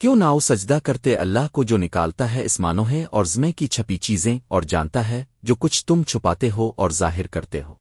کیوں نہ وہ سجدہ کرتے اللہ کو جو نکالتا ہے اسمانوں ہے اور زمے کی چھپی چیزیں اور جانتا ہے جو کچھ تم چھپاتے ہو اور ظاہر کرتے ہو۔